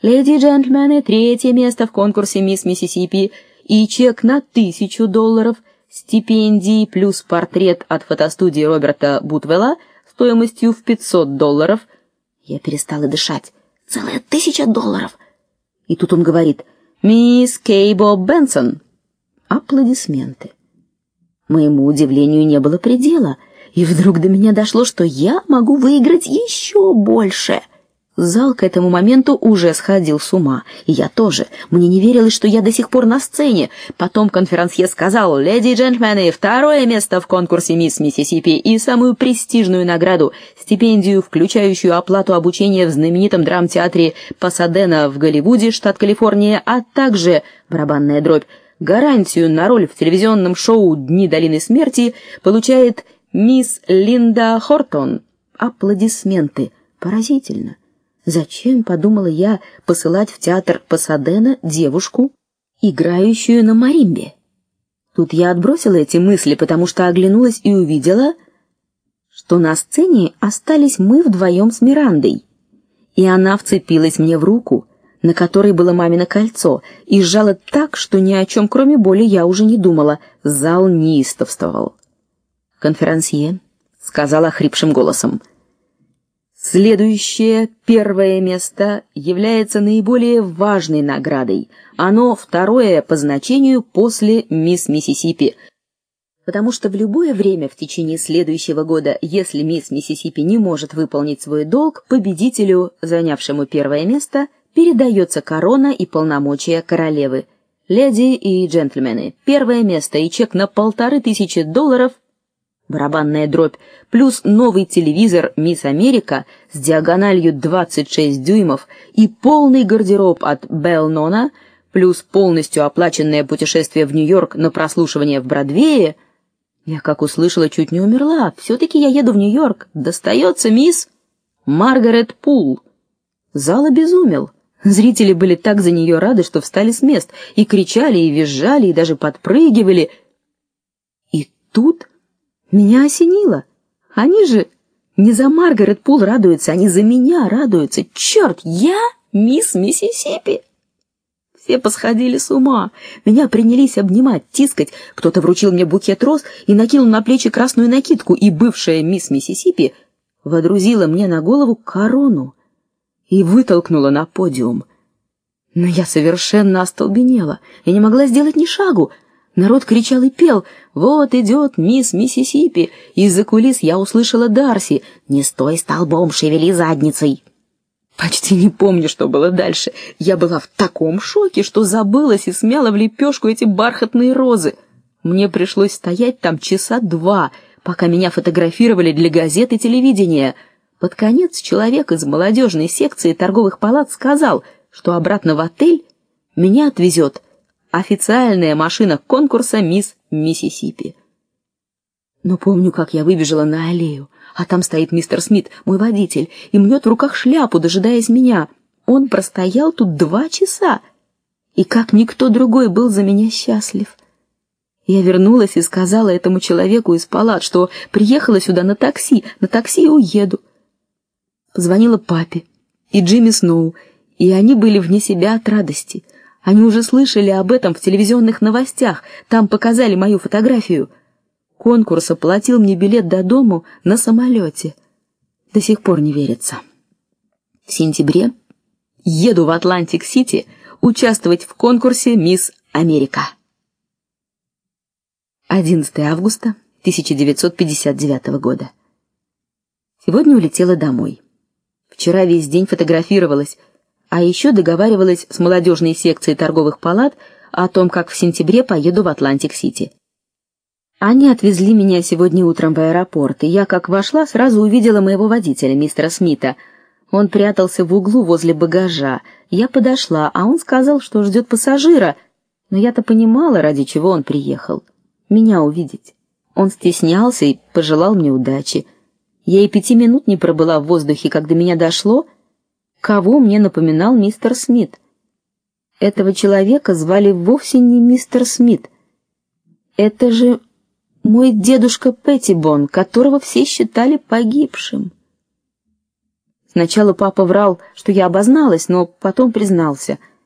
Леди и джентльмены, третье место в конкурсе Мисс Миссисипи и чек на тысячу долларов, стипендии плюс портрет от фотостудии Роберта Бутвелла стоимостью в 500 долларов. Я перестала дышать. Целая тысяча долларов. И тут он говорит: "Мисс Кейбо Бенсон". Аплодисменты. Моему удивлению не было предела, и вдруг до меня дошло, что я могу выиграть еще больше. Зал к этому моменту уже сходил с ума, и я тоже. Мне не верилось, что я до сих пор на сцене. Потом конферансье сказал: "Леди и джентльмены, второе место в конкурсе Мисс Миссисипи и самую престижную награду стипендию, включающую оплату обучения в знаменитом драмтеатре Пасадена в Голливуде, штат Калифорния, а также барабанная дробь гарантию на роль в телевизионном шоу Дни долины смерти получает мисс Линда Хортон". Аплодисменты. Поразительно. Зачем, подумала я, посылать в театр Пасадена девушку, играющую на маримбе? Тут я отбросила эти мысли, потому что оглянулась и увидела, что на сцене остались мы вдвоем с Мирандой. И она вцепилась мне в руку, на которой было мамино кольцо, и сжала так, что ни о чем, кроме боли, я уже не думала. Зал неистовствовал. Конферансье сказала хрипшим голосом: Следующее первое место является наиболее важной наградой. Оно второе по значению после Мисс Миссисипи. Потому что в любое время в течение следующего года, если Мисс Миссисипи не может выполнить свой долг, победителю, занявшему первое место, передается корона и полномочия королевы. Леди и джентльмены, первое место и чек на полторы тысячи долларов барабанная дробь, плюс новый телевизор Мисс Америка с диагональю 26 дюймов и полный гардероб от Белнона, плюс полностью оплаченное путешествие в Нью-Йорк на прослушивание в Бродвее. Я как услышала, чуть не умерла. все таки я еду в Нью-Йорк. Достается мисс Маргарет Пул. Зал обезумел. Зрители были так за нее рады, что встали с мест и кричали, и визжали, и даже подпрыгивали. И тут меня осенило. Они же не за Маргарет Пул радуются, они за меня радуются. Черт, я мисс Миссисипи. Все посходили с ума. Меня принялись обнимать, тискать. Кто-то вручил мне букет роз и накинул на плечи красную накидку, и бывшая мисс Миссисипи водрузила мне на голову корону и вытолкнула на подиум. Но я совершенно остолбенела. Я не могла сделать ни шагу. Народ кричал и пел: "Вот идет мисс Миссисипи!" Из-за кулис я услышала Дарси: "Не стой столбом, шевели задницей". Почти не помню, что было дальше. Я была в таком шоке, что забылась и смяла в лепешку эти бархатные розы. Мне пришлось стоять там часа два, пока меня фотографировали для газет и телевидения. Под конец человек из молодежной секции торговых палат сказал, что обратно в отель меня отвезет официальная машина конкурса Мисс Миссисипи. Но помню, как я выбежала на аллею, а там стоит мистер Смит, мой водитель, и мнет в руках шляпу, дожидаясь меня. Он простоял тут два часа, и как никто другой был за меня счастлив. Я вернулась и сказала этому человеку из палат, что приехала сюда на такси, на такси и уеду. Позвонила папе и Джимми Сноу, и они были вне себя от радости. Они уже слышали об этом в телевизионных новостях, там показали мою фотографию. Конкурс оплатил мне билет до дому на самолете. До сих пор не верится. В сентябре еду в Атлантик-Сити участвовать в конкурсе Мисс Америка. 11 августа 1959 года. Сегодня улетела домой. Вчера весь день фотографировалась, а еще договаривалась с молодежной секцией торговых палат о том, как в сентябре поеду в Атлантик-Сити. Они отвезли меня сегодня утром в аэропорт, и я, как вошла, сразу увидела моего водителя, мистера Смита. Он прятался в углу возле багажа. Я подошла, а он сказал, что ждет пассажира, но я-то понимала, ради чего он приехал. Меня увидеть. Он стеснялся и пожелал мне удачи. Я и пяти минут не пробыла в воздухе, когда меня дошло — кого мне напоминал мистер Смит. Этого человека звали вовсе не мистер Смит. Это же мой дедушка Петтибон, которого все считали погибшим. Сначала папа врал, что я обозналась, но потом признался —